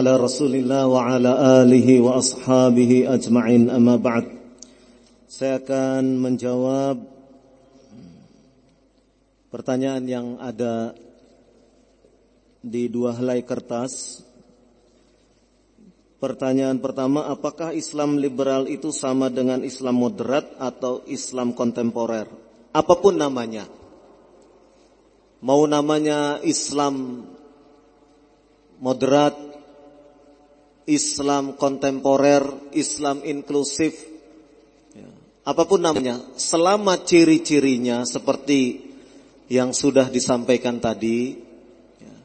على رسول الله وعلى آله وأصحابه أجمعين أما بعد Saya akan menjawab pertanyaan yang ada di dua helai kertas. Pertanyaan pertama, apakah Islam liberal itu sama dengan Islam moderat atau Islam kontemporer? Apapun namanya. Mau namanya Islam moderat, Islam kontemporer, Islam inklusif, ya, apa pun namanya, selama ciri-cirinya seperti yang sudah disampaikan tadi, ya,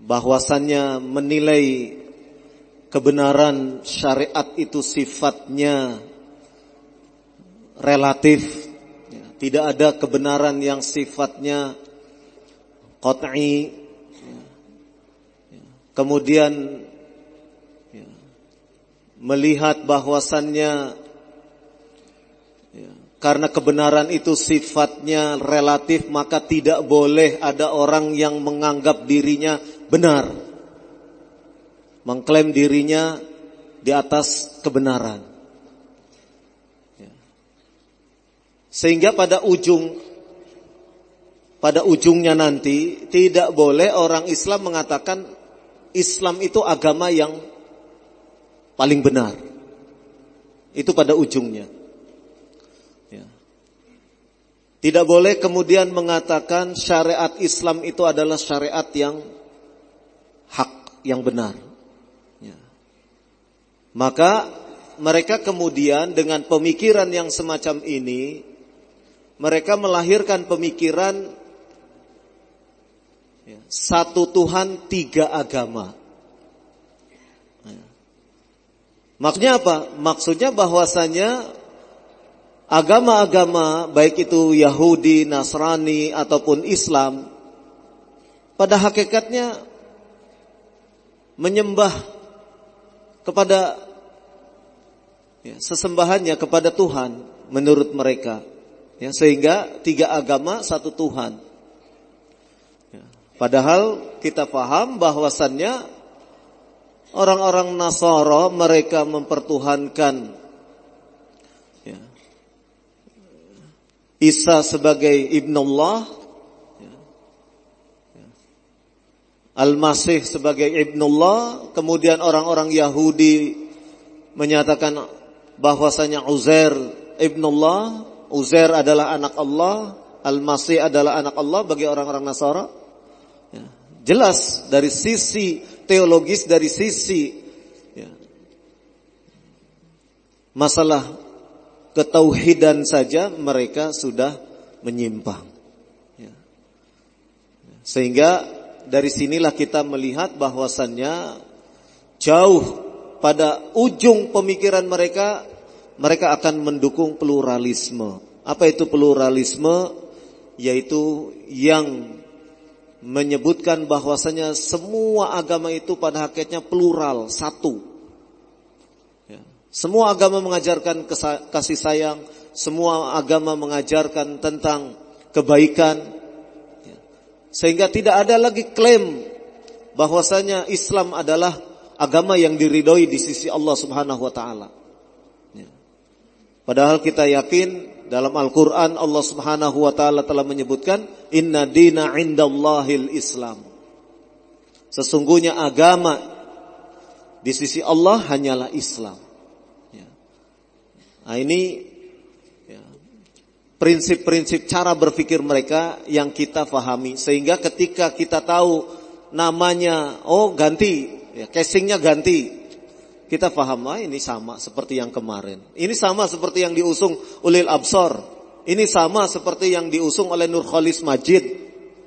bahwasannya menilai kebenaran syariat itu sifatnya relatif, ya, tidak ada kebenaran yang sifatnya qat'i kemudian ya, melihat bahwasannya ya, karena kebenaran itu sifatnya relatif maka tidak boleh ada orang yang menganggap dirinya benar mengklaim dirinya di atas kebenaran ya. sehingga pada ujung pada ujungnya nanti tidak boleh orang Islam mengatakan Islam itu agama yang paling benar. Itu pada ujungnya. Ya. Tidak boleh kemudian mengatakan syariat Islam itu adalah syariat yang hak, yang benar. Ya. Maka mereka kemudian dengan pemikiran yang semacam ini, mereka melahirkan pemikiran. Satu Tuhan, tiga agama. Ya. Maksudnya apa? Maksudnya bahwasanya agama-agama baik itu Yahudi, Nasrani ataupun Islam pada hakikatnya menyembah kepada ya, sesembahannya kepada Tuhan menurut mereka. Ya, sehingga tiga agama satu Tuhan. Padahal kita paham bahwasannya orang-orang Nasara mereka mempertuhankan ya, Isa sebagai ibnullah, ya, ya, Al-Masih sebagai ibnullah, kemudian orang-orang Yahudi menyatakan bahwasanya Uzair ibnullah, Uzair adalah anak Allah, Al-Masih adalah anak Allah bagi orang-orang Nasara. Ya, jelas dari sisi teologis, dari sisi ya, masalah ketauhidan saja mereka sudah menyimpang. Ya. Sehingga dari sinilah kita melihat bahwasannya jauh pada ujung pemikiran mereka mereka akan mendukung pluralisme. Apa itu pluralisme? Yaitu yang menyebutkan bahwasanya semua agama itu pada hakikatnya plural, satu. Ya. Semua agama mengajarkan kasih sayang, semua agama mengajarkan tentang kebaikan. Ya. Sehingga tidak ada lagi klaim bahwasanya Islam adalah agama yang diridhoi di sisi Allah Subhanahu wa taala. Ya. Padahal kita yakin dalam Al-Quran Allah subhanahu wa ta'ala telah menyebutkan Inna dina indallahil Islam. Sesungguhnya agama Di sisi Allah hanyalah Islam. Ya. Nah ini ya, Prinsip-prinsip cara berpikir mereka Yang kita fahami. Sehingga ketika kita tahu Namanya Oh ganti ya, Casingnya ganti kita paham ah, ini sama seperti yang kemarin. Ini sama seperti yang diusung oleh Absor. Ini sama seperti yang diusung oleh Nur Khalis Majid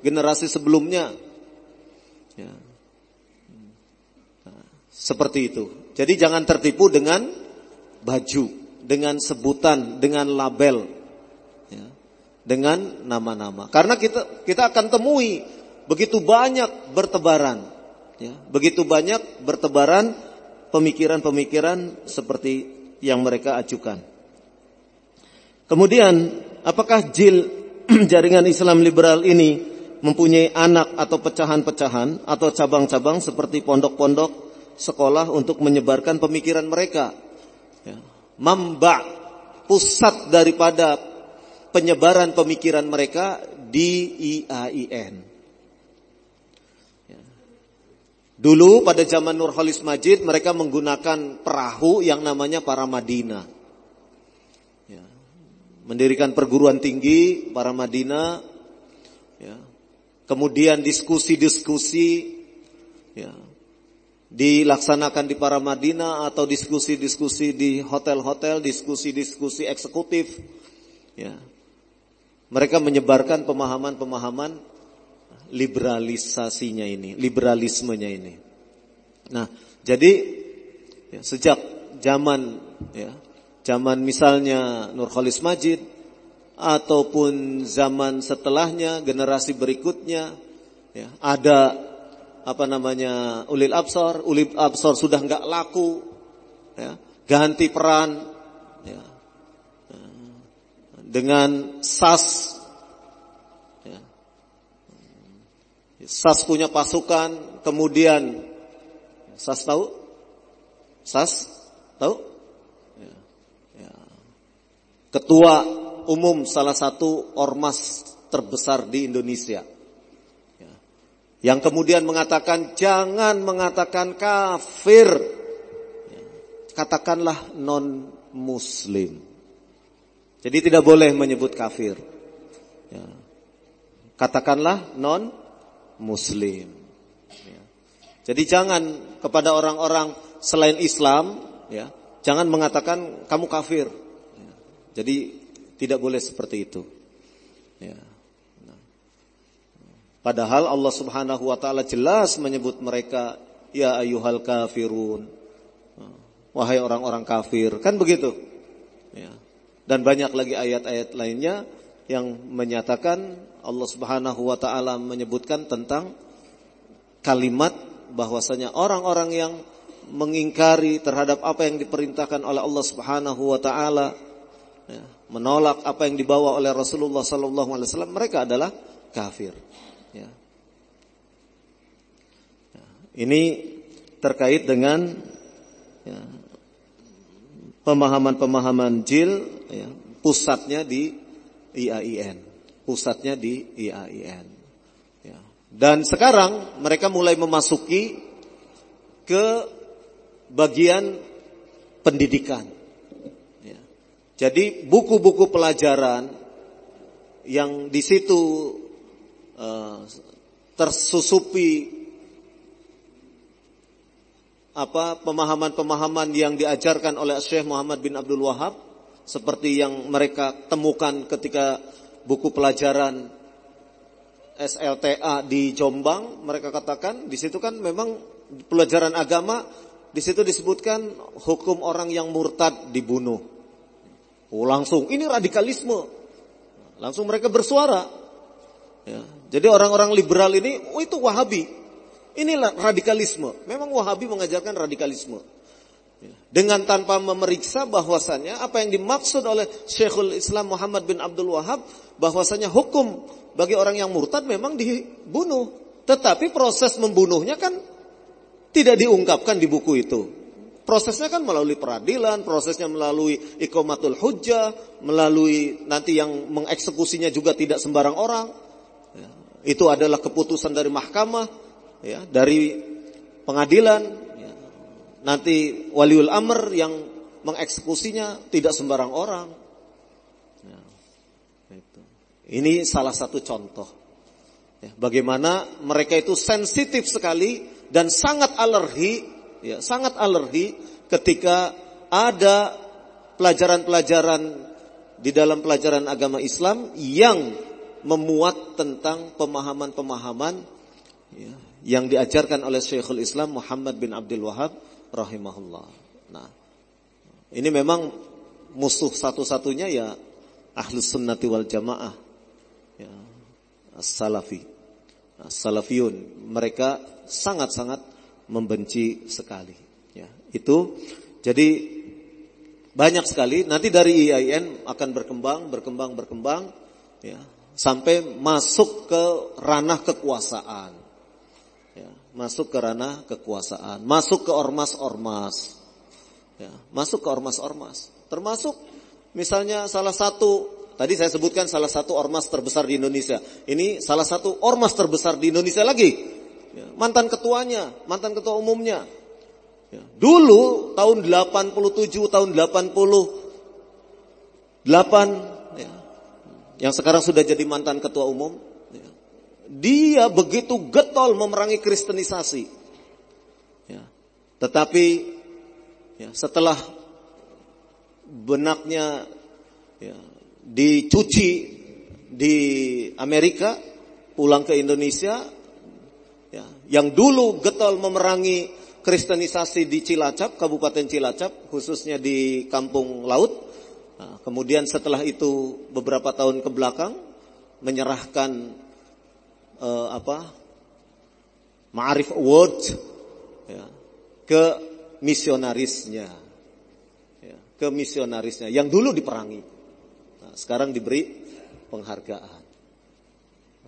generasi sebelumnya. Ya. Nah, seperti itu. Jadi jangan tertipu dengan baju, dengan sebutan, dengan label, ya. dengan nama-nama. Karena kita kita akan temui begitu banyak bertebaran, ya. begitu banyak bertebaran pemikiran-pemikiran seperti yang mereka ajukan. Kemudian, apakah jil jaringan Islam liberal ini mempunyai anak atau pecahan-pecahan atau cabang-cabang seperti pondok-pondok sekolah untuk menyebarkan pemikiran mereka. Ya. Mamba pusat daripada penyebaran pemikiran mereka di IAIN. Ya. Dulu pada zaman Nurholis Majid mereka menggunakan perahu yang namanya para Madinah. Ya. Mendirikan perguruan tinggi para Madinah. Ya. Kemudian diskusi-diskusi ya, dilaksanakan di para Madinah atau diskusi-diskusi di hotel-hotel, diskusi-diskusi eksekutif. Ya. Mereka menyebarkan pemahaman-pemahaman liberalisasinya ini, liberalismenya ini. Nah, jadi ya, sejak zaman ya, zaman misalnya Nurholis Majid ataupun zaman setelahnya, generasi berikutnya, ya, ada apa namanya ulil absor, ulil absor sudah nggak laku, ya, ganti peran, ya, dengan SAS, ya. SAS punya pasukan, kemudian SAS tahu, SAS tahu, ya. Ya. ketua umum salah satu ormas terbesar di Indonesia. Ya. Yang kemudian mengatakan jangan mengatakan kafir. Katakanlah non muslim. Jadi tidak boleh menyebut kafir. Katakanlah non muslim. Jadi jangan kepada orang-orang selain Islam, ya, jangan mengatakan kamu kafir. Jadi tidak boleh seperti itu. Ya. Nah. Padahal Allah Subhanahu wa taala jelas menyebut mereka ya ayyuhal kafirun. Nah. Wahai orang-orang kafir, kan begitu. Ya. Dan banyak lagi ayat-ayat lainnya yang menyatakan Allah Subhanahu wa taala menyebutkan tentang kalimat bahwasanya orang-orang yang mengingkari terhadap apa yang diperintahkan oleh Allah Subhanahu wa taala ya, menolak apa yang dibawa oleh Rasulullah Sallallahu Alaihi Wasallam, mereka adalah kafir. Ya. ya. Ini terkait dengan ya, pemahaman-pemahaman jil, ya, pusatnya di IAIN, pusatnya di IAIN. Ya. Dan sekarang mereka mulai memasuki ke bagian pendidikan. Jadi buku-buku pelajaran yang di situ uh, tersusupi apa pemahaman-pemahaman yang diajarkan oleh Syekh Muhammad bin Abdul Wahab seperti yang mereka temukan ketika buku pelajaran SLTA di Jombang mereka katakan di situ kan memang pelajaran agama di situ disebutkan hukum orang yang murtad dibunuh Oh langsung, ini radikalisme. Langsung mereka bersuara. Ya. Jadi orang-orang liberal ini, oh itu wahabi. Inilah radikalisme. Memang wahabi mengajarkan radikalisme. Dengan tanpa memeriksa bahwasannya apa yang dimaksud oleh Syekhul Islam Muhammad bin Abdul Wahab bahwasanya hukum bagi orang yang murtad memang dibunuh. Tetapi proses membunuhnya kan tidak diungkapkan di buku itu. Prosesnya kan melalui peradilan, prosesnya melalui ikomatul hujjah, melalui nanti yang mengeksekusinya juga tidak sembarang orang. Ya, itu adalah keputusan dari mahkamah, ya, dari pengadilan. Nanti waliul amr yang mengeksekusinya tidak sembarang orang. Ya, itu. Ini salah satu contoh. Ya, bagaimana mereka itu sensitif sekali dan sangat alergi ya, sangat alergi ketika ada pelajaran-pelajaran di dalam pelajaran agama Islam yang memuat tentang pemahaman-pemahaman ya, yang diajarkan oleh Syekhul Islam Muhammad bin Abdul Wahab rahimahullah. Nah, ini memang musuh satu-satunya ya ahlus sunnati wal jamaah, ya, as-salafi, as-salafiyun. Mereka sangat-sangat membenci sekali. Ya, itu jadi banyak sekali. Nanti dari IAIN akan berkembang, berkembang, berkembang. Ya, sampai masuk ke ranah kekuasaan. Masuk ke ranah kekuasaan, masuk ke ormas-ormas. Ya, masuk ke ormas-ormas. Termasuk misalnya salah satu Tadi saya sebutkan salah satu ormas terbesar di Indonesia. Ini salah satu ormas terbesar di Indonesia lagi. Ya, mantan ketuanya, mantan ketua umumnya. Ya, dulu tahun 87, tahun 88, ya, yang sekarang sudah jadi mantan ketua umum. Dia begitu getol memerangi kristenisasi. Ya, tetapi ya, setelah benaknya ya, dicuci di Amerika, pulang ke Indonesia, ya, yang dulu getol memerangi kristenisasi di Cilacap, Kabupaten Cilacap, khususnya di Kampung Laut. Nah, kemudian setelah itu beberapa tahun ke belakang menyerahkan uh, apa Ma'arif Award ya, ke misionarisnya, ya, ke misionarisnya yang dulu diperangi sekarang diberi penghargaan.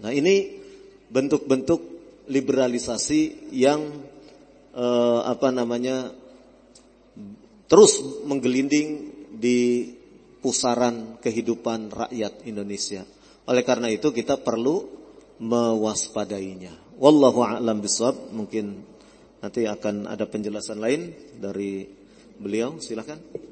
Nah ini bentuk-bentuk liberalisasi yang eh, apa namanya terus menggelinding di pusaran kehidupan rakyat Indonesia. Oleh karena itu kita perlu mewaspadainya. Wallahu a'lam bishawab. Mungkin nanti akan ada penjelasan lain dari beliau. Silakan.